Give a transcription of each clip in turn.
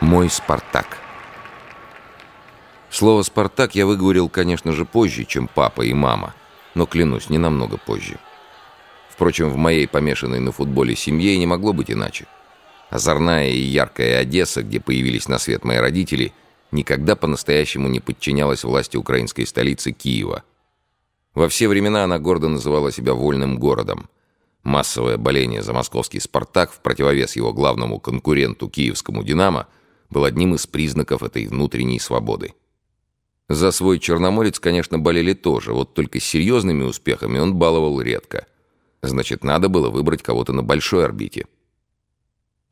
Мой «Спартак». Слово «Спартак» я выговорил, конечно же, позже, чем папа и мама, но, клянусь, не намного позже. Впрочем, в моей помешанной на футболе семье не могло быть иначе. Озорная и яркая Одесса, где появились на свет мои родители, никогда по-настоящему не подчинялась власти украинской столицы Киева. Во все времена она гордо называла себя вольным городом – Массовое боление за московский «Спартак» в противовес его главному конкуренту киевскому «Динамо» был одним из признаков этой внутренней свободы. За свой черноморец, конечно, болели тоже, вот только серьезными успехами он баловал редко. Значит, надо было выбрать кого-то на большой орбите.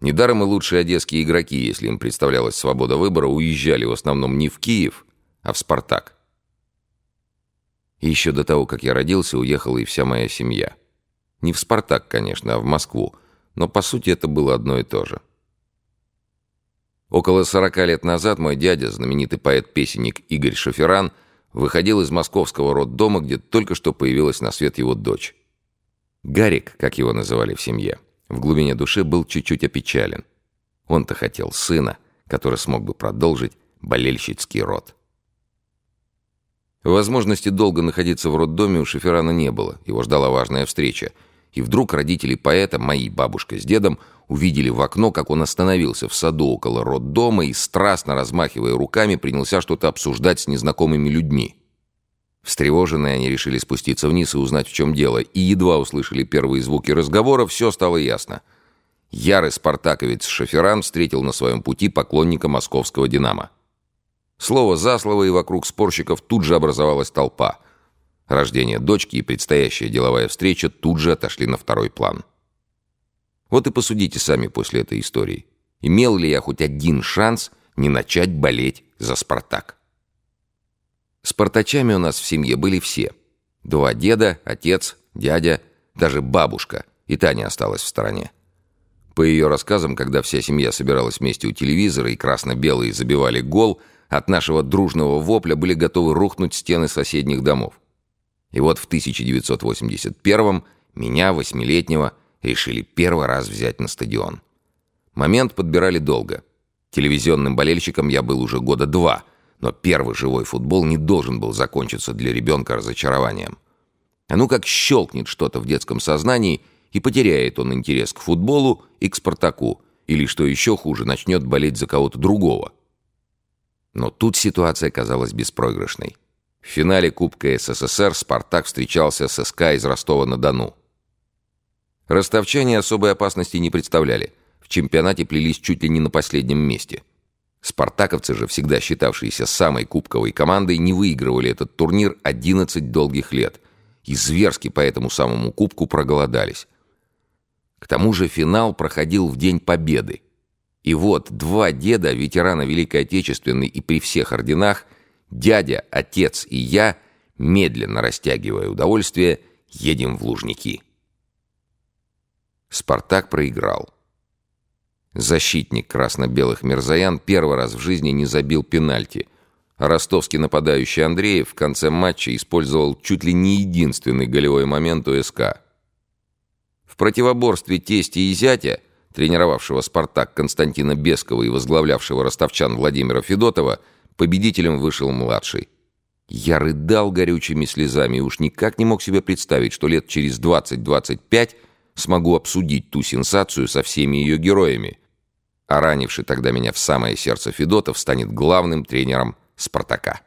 Недаром и лучшие одесские игроки, если им представлялась свобода выбора, уезжали в основном не в Киев, а в «Спартак». Еще до того, как я родился, уехала и вся моя семья – не в «Спартак», конечно, а в Москву. Но, по сути, это было одно и то же. Около сорока лет назад мой дядя, знаменитый поэт-песенник Игорь Шоферан, выходил из московского роддома, где только что появилась на свет его дочь. Гарик, как его называли в семье, в глубине души был чуть-чуть опечален. Он-то хотел сына, который смог бы продолжить болельщицкий род. Возможности долго находиться в роддоме у Шоферана не было, его ждала важная встреча — и вдруг родители поэта, мои бабушка с дедом, увидели в окно, как он остановился в саду около роддома и, страстно размахивая руками, принялся что-то обсуждать с незнакомыми людьми. Встревоженные они решили спуститься вниз и узнать, в чем дело, и едва услышали первые звуки разговора, все стало ясно. Ярый спартаковец Шоферан встретил на своем пути поклонника московского «Динамо». Слово за слово, и вокруг спорщиков тут же образовалась толпа – Рождение дочки и предстоящая деловая встреча тут же отошли на второй план. Вот и посудите сами после этой истории. Имел ли я хоть один шанс не начать болеть за «Спартак»? Спартачами у нас в семье были все. Два деда, отец, дядя, даже бабушка, и Таня осталась в стороне. По ее рассказам, когда вся семья собиралась вместе у телевизора и красно-белые забивали гол, от нашего дружного вопля были готовы рухнуть стены соседних домов. И вот в 1981-м меня, восьмилетнего, решили первый раз взять на стадион. Момент подбирали долго. Телевизионным болельщиком я был уже года два, но первый живой футбол не должен был закончиться для ребенка разочарованием. А ну как щелкнет что-то в детском сознании, и потеряет он интерес к футболу и к «Спартаку», или, что еще хуже, начнет болеть за кого-то другого. Но тут ситуация казалась беспроигрышной. В финале Кубка СССР «Спартак» встречался с СК из Ростова-на-Дону. Ростовчане особой опасности не представляли. В чемпионате плелись чуть ли не на последнем месте. Спартаковцы же, всегда считавшиеся самой кубковой командой, не выигрывали этот турнир 11 долгих лет. И зверски по этому самому кубку проголодались. К тому же финал проходил в День Победы. И вот два деда, ветерана Великой Отечественной и при всех орденах – Дядя, отец и я, медленно растягивая удовольствие, едем в Лужники. Спартак проиграл. Защитник красно-белых мерзаян первый раз в жизни не забил пенальти, ростовский нападающий Андреев в конце матча использовал чуть ли не единственный голевой момент у СК. В противоборстве тести и зятя, тренировавшего «Спартак» Константина Бескова и возглавлявшего ростовчан Владимира Федотова, Победителем вышел младший. Я рыдал горючими слезами и уж никак не мог себе представить, что лет через 20-25 смогу обсудить ту сенсацию со всеми ее героями. А ранивший тогда меня в самое сердце Федотов станет главным тренером «Спартака».